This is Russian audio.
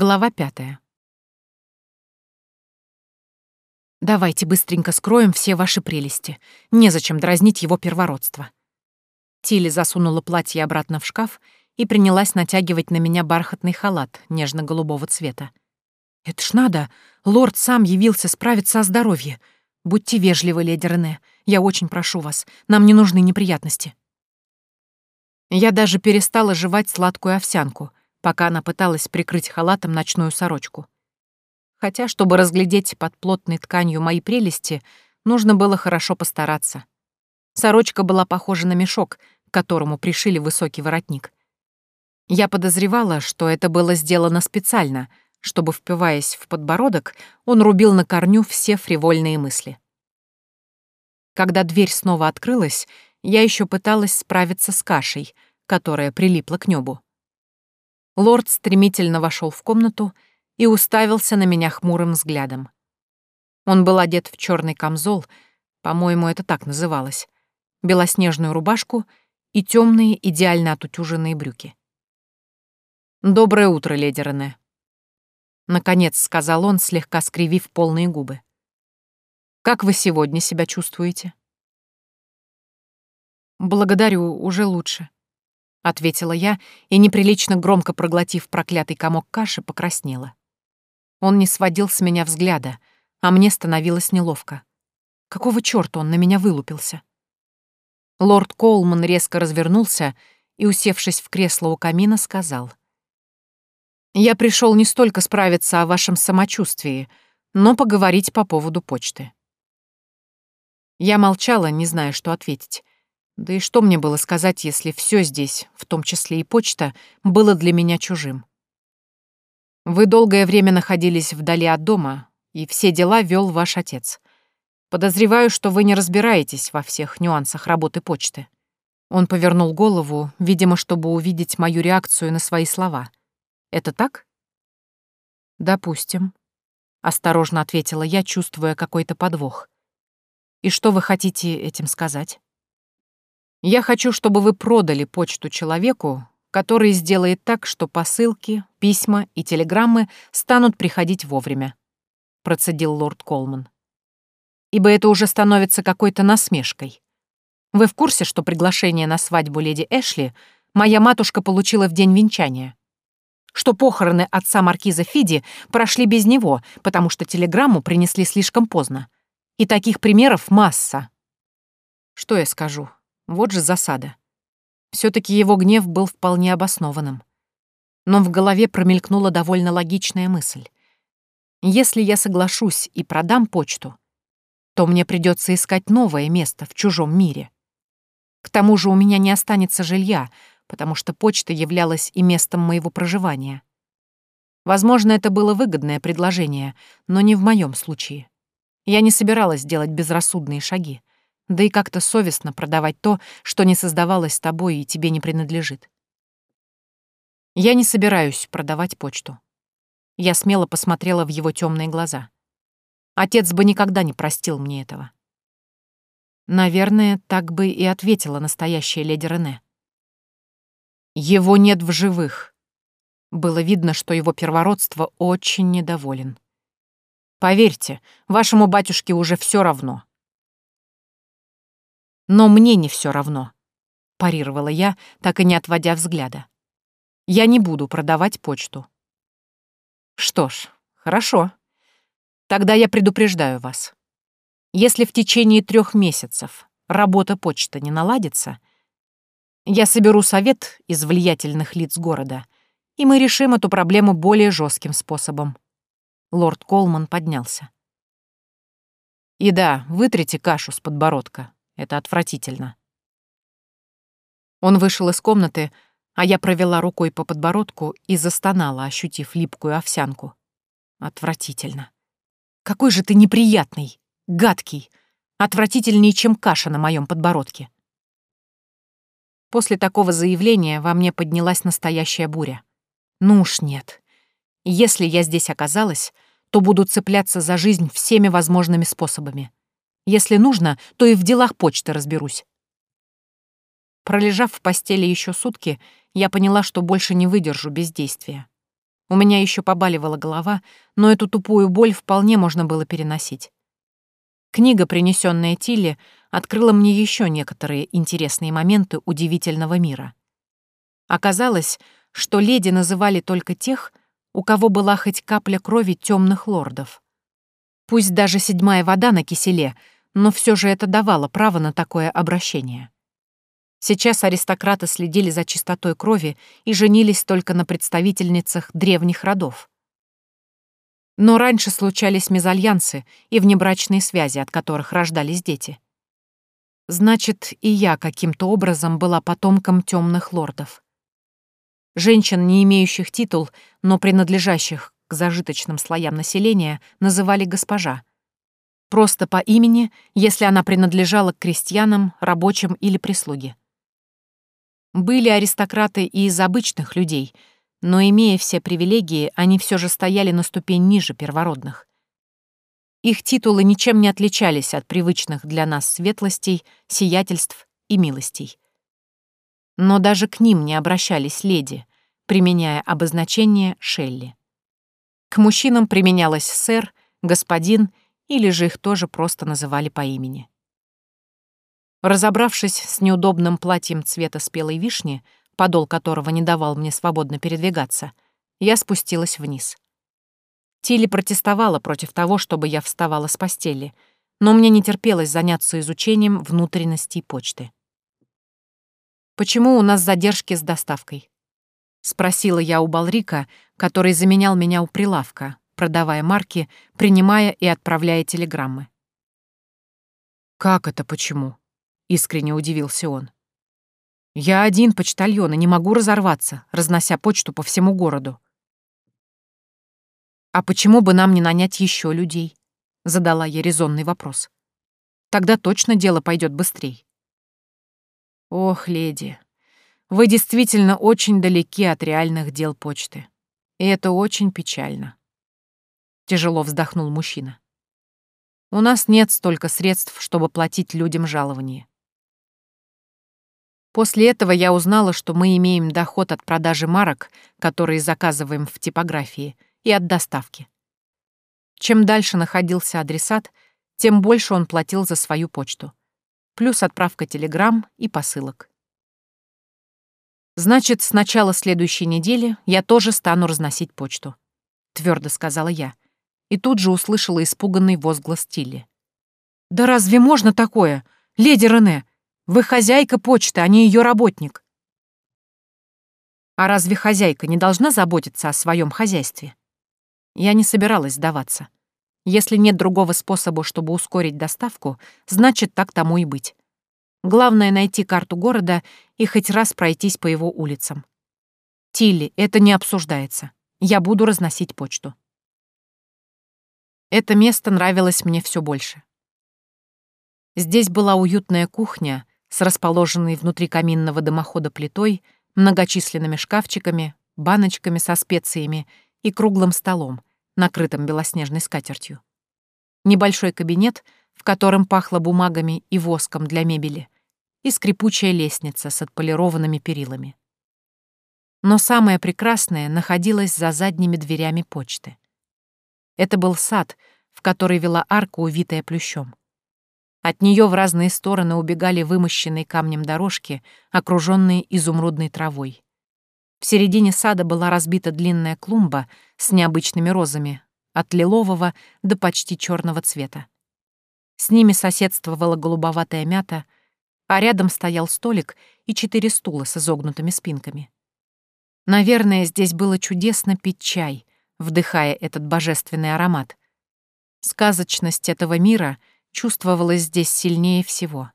Глава пятая. «Давайте быстренько скроем все ваши прелести. Незачем дразнить его первородство». Тилли засунула платье обратно в шкаф и принялась натягивать на меня бархатный халат нежно-голубого цвета. «Это ж надо! Лорд сам явился справиться о здоровье. Будьте вежливы, леди Рене. Я очень прошу вас. Нам не нужны неприятности». Я даже перестала жевать сладкую овсянку, пока она пыталась прикрыть халатом ночную сорочку. Хотя, чтобы разглядеть под плотной тканью мои прелести, нужно было хорошо постараться. Сорочка была похожа на мешок, к которому пришили высокий воротник. Я подозревала, что это было сделано специально, чтобы, впиваясь в подбородок, он рубил на корню все фривольные мысли. Когда дверь снова открылась, я еще пыталась справиться с кашей, которая прилипла к небу. Лорд стремительно вошел в комнату и уставился на меня хмурым взглядом. Он был одет в черный камзол, по-моему, это так называлось, белоснежную рубашку и темные, идеально отутюженные брюки. «Доброе утро, леди Рене», — наконец сказал он, слегка скривив полные губы. «Как вы сегодня себя чувствуете?» «Благодарю, уже лучше», — ответила я и, неприлично громко проглотив проклятый комок каши, покраснела. Он не сводил с меня взгляда, а мне становилось неловко. Какого чёрта он на меня вылупился? Лорд Коулман резко развернулся и, усевшись в кресло у камина, сказал. «Я пришел не столько справиться о вашем самочувствии, но поговорить по поводу почты». Я молчала, не зная, что ответить. Да и что мне было сказать, если все здесь, в том числе и почта, было для меня чужим? Вы долгое время находились вдали от дома, и все дела вел ваш отец. Подозреваю, что вы не разбираетесь во всех нюансах работы почты. Он повернул голову, видимо, чтобы увидеть мою реакцию на свои слова. Это так? Допустим. Осторожно ответила я, чувствуя какой-то подвох. И что вы хотите этим сказать? Я хочу, чтобы вы продали почту человеку, который сделает так, что посылки, письма и телеграммы станут приходить вовремя», — процедил лорд Колман. «Ибо это уже становится какой-то насмешкой. Вы в курсе, что приглашение на свадьбу леди Эшли моя матушка получила в день венчания? Что похороны отца маркиза Фиди прошли без него, потому что телеграмму принесли слишком поздно? И таких примеров масса. Что я скажу? Вот же засада. все таки его гнев был вполне обоснованным. Но в голове промелькнула довольно логичная мысль. Если я соглашусь и продам почту, то мне придется искать новое место в чужом мире. К тому же у меня не останется жилья, потому что почта являлась и местом моего проживания. Возможно, это было выгодное предложение, но не в моем случае. Я не собиралась делать безрассудные шаги. Да и как-то совестно продавать то, что не создавалось тобой и тебе не принадлежит. Я не собираюсь продавать почту. Я смело посмотрела в его темные глаза. Отец бы никогда не простил мне этого. Наверное, так бы и ответила настоящая леди Рене. Его нет в живых. Было видно, что его первородство очень недоволен. Поверьте, вашему батюшке уже все равно. Но мне не все равно, парировала я, так и не отводя взгляда. Я не буду продавать почту. Что ж, хорошо. Тогда я предупреждаю вас. Если в течение трех месяцев работа почты не наладится, я соберу совет из влиятельных лиц города, и мы решим эту проблему более жестким способом. Лорд Колман поднялся. И да, вытрите кашу с подбородка. Это отвратительно. Он вышел из комнаты, а я провела рукой по подбородку и застонала, ощутив липкую овсянку. Отвратительно. Какой же ты неприятный, гадкий, отвратительнее, чем каша на моем подбородке. После такого заявления во мне поднялась настоящая буря. Ну уж нет. Если я здесь оказалась, то буду цепляться за жизнь всеми возможными способами. Если нужно, то и в делах почты разберусь. Пролежав в постели еще сутки, я поняла, что больше не выдержу бездействия. У меня еще побаливала голова, но эту тупую боль вполне можно было переносить. Книга, принесенная Тилли, открыла мне еще некоторые интересные моменты удивительного мира. Оказалось, что леди называли только тех, у кого была хоть капля крови темных лордов. Пусть даже седьмая вода на киселе, но все же это давало право на такое обращение. Сейчас аристократы следили за чистотой крови и женились только на представительницах древних родов. Но раньше случались мезальянсы и внебрачные связи, от которых рождались дети. Значит, и я каким-то образом была потомком темных лордов. Женщин, не имеющих титул, но принадлежащих к зажиточным слоям населения, называли госпожа. Просто по имени, если она принадлежала к крестьянам, рабочим или прислуге. Были аристократы и из обычных людей, но, имея все привилегии, они все же стояли на ступень ниже первородных. Их титулы ничем не отличались от привычных для нас светлостей, сиятельств и милостей. Но даже к ним не обращались леди, применяя обозначение Шелли. К мужчинам применялось «сэр», «господин» или же их тоже просто называли по имени. Разобравшись с неудобным платьем цвета спелой вишни, подол которого не давал мне свободно передвигаться, я спустилась вниз. Тилли протестовала против того, чтобы я вставала с постели, но мне не терпелось заняться изучением внутренностей почты. «Почему у нас задержки с доставкой?» — спросила я у Балрика, который заменял меня у прилавка, продавая марки, принимая и отправляя телеграммы. «Как это почему?» — искренне удивился он. «Я один почтальон и не могу разорваться, разнося почту по всему городу». «А почему бы нам не нанять еще людей?» — задала я резонный вопрос. «Тогда точно дело пойдет быстрей». «Ох, леди, вы действительно очень далеки от реальных дел почты. И это очень печально. Тяжело вздохнул мужчина. У нас нет столько средств, чтобы платить людям жалование. После этого я узнала, что мы имеем доход от продажи марок, которые заказываем в типографии, и от доставки. Чем дальше находился адресат, тем больше он платил за свою почту. Плюс отправка телеграмм и посылок. Значит, с начала следующей недели я тоже стану разносить почту, твердо сказала я. И тут же услышала испуганный возглас Тилли. Да разве можно такое? Леди Рене, вы хозяйка почты, а не ее работник. А разве хозяйка не должна заботиться о своем хозяйстве? Я не собиралась сдаваться. Если нет другого способа, чтобы ускорить доставку, значит, так тому и быть. Главное — найти карту города и хоть раз пройтись по его улицам. Тилли, это не обсуждается. Я буду разносить почту. Это место нравилось мне все больше. Здесь была уютная кухня с расположенной внутри каминного дымохода плитой, многочисленными шкафчиками, баночками со специями и круглым столом, накрытым белоснежной скатертью. Небольшой кабинет — в котором пахло бумагами и воском для мебели, и скрипучая лестница с отполированными перилами. Но самое прекрасное находилось за задними дверями почты. Это был сад, в который вела арка, увитая плющом. От нее в разные стороны убегали вымощенные камнем дорожки, окруженные изумрудной травой. В середине сада была разбита длинная клумба с необычными розами, от лилового до почти черного цвета. С ними соседствовала голубоватая мята, а рядом стоял столик и четыре стула с изогнутыми спинками. Наверное, здесь было чудесно пить чай, вдыхая этот божественный аромат. Сказочность этого мира чувствовалась здесь сильнее всего.